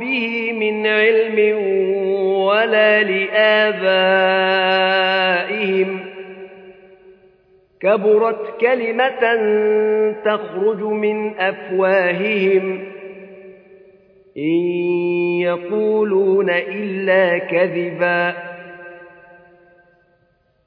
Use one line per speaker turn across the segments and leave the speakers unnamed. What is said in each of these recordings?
به من علم ولا لآبائهم. كبرت كلمة تخرج من أفواههم. إن يقولون إلا كذبا.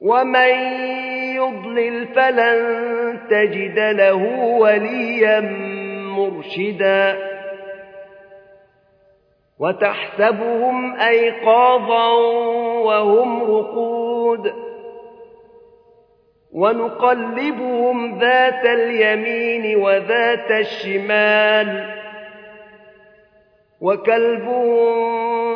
ومن يضلل فلن تجد له وليا مرشدا وتحسبهم أيقاظا وهم رقود ونقلبهم ذات اليمين وذات الشمال وكلبهم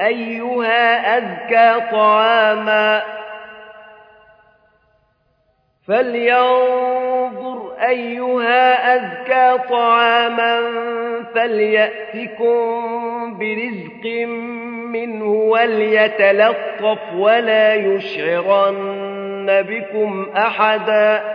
أيها أذكى طعاما فلينظر أيها أذكى طعاما فليأتكم برزق منه وليتلطف ولا يشعرن بكم أحدا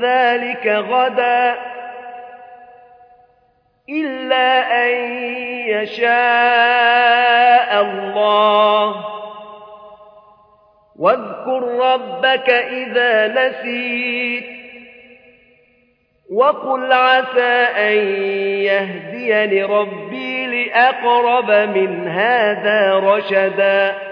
ذلك غدا إلا أن يشاء الله. واذكر ربك إذا نسيت وقل عسى أن يهديني ربي لأقرب من هذا رشدا.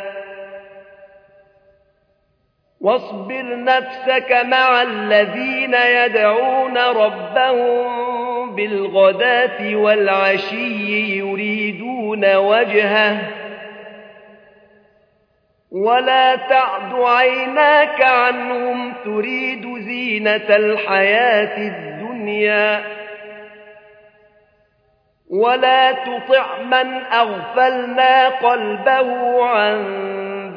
واصبر نفسك مع الذين يدعون ربهم بالغداة والعشي يريدون وجهه. ولا تعد عيناك عنهم تريد زينة الحياة الدنيا. ولا تطع من أغفلنا قلبه عن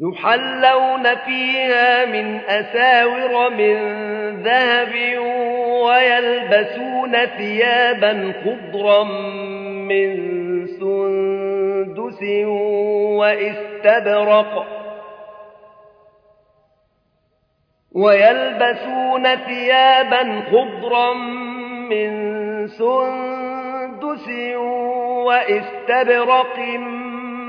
يحلون فيها من أساور من ذهب ويلبسون ثيابا خضرا من سندس واستبرق ويلبسون ثيابا خضرا من سندس واستبرق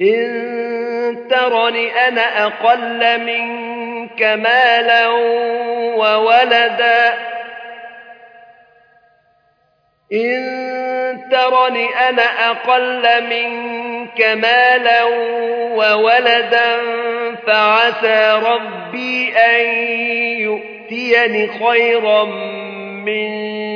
إن ترني أنا أقل منك مالا وولدا. إن ترني أنا أقل منك مالا وولدا فعسى ربي أن يؤتيني خيرا من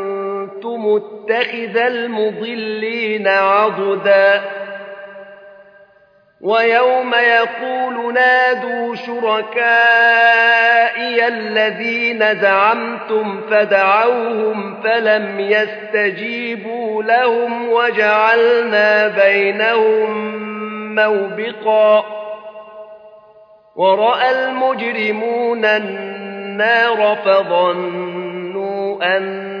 كنت متخذ المضلين عضدا. ويوم يقول نادوا شركائي الذين زعمتم فدعوهم فلم يستجيبوا لهم وجعلنا بينهم موبقا. ورأى المجرمون النار فظنوا أن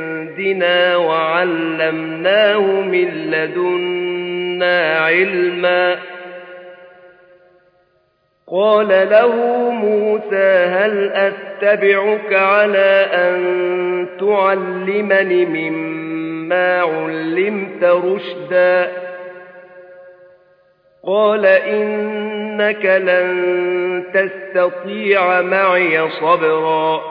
عندنا وعلمناه من لدنا علما قال له موسى هل أتبعك على أن تعلمني مما علمت رشدا قال إنك لن تستطيع معي صبرا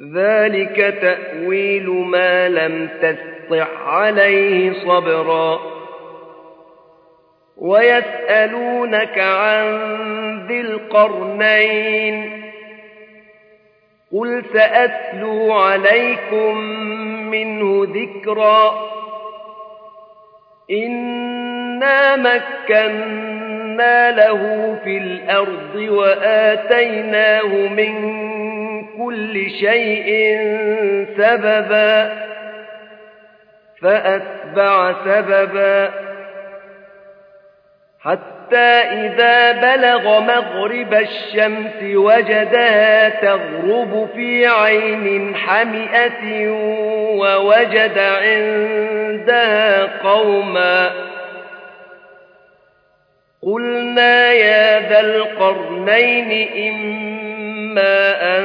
ذلك تأويل ما لم تستطع عليه صبرا. ويسألونك عن ذي القرنين. قل سأتلو عليكم منه ذكرا. إنا مكنا له في الأرض وآتيناه من كل شيء سببا فأتبع سببا. حتى إذا بلغ مغرب الشمس وجدها تغرب في عين حمئة ووجد عندها قوما. قلنا يا ذا القرنين إما أن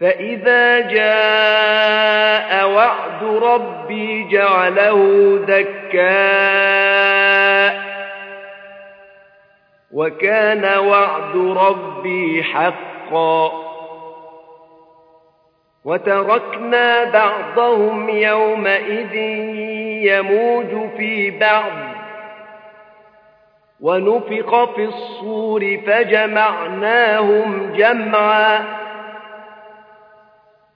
فإذا جاء وعد ربي جعله دكاء وكان وعد ربي حقا وتركنا بعضهم يومئذ يموج في بعض ونفق في الصور فجمعناهم جمعا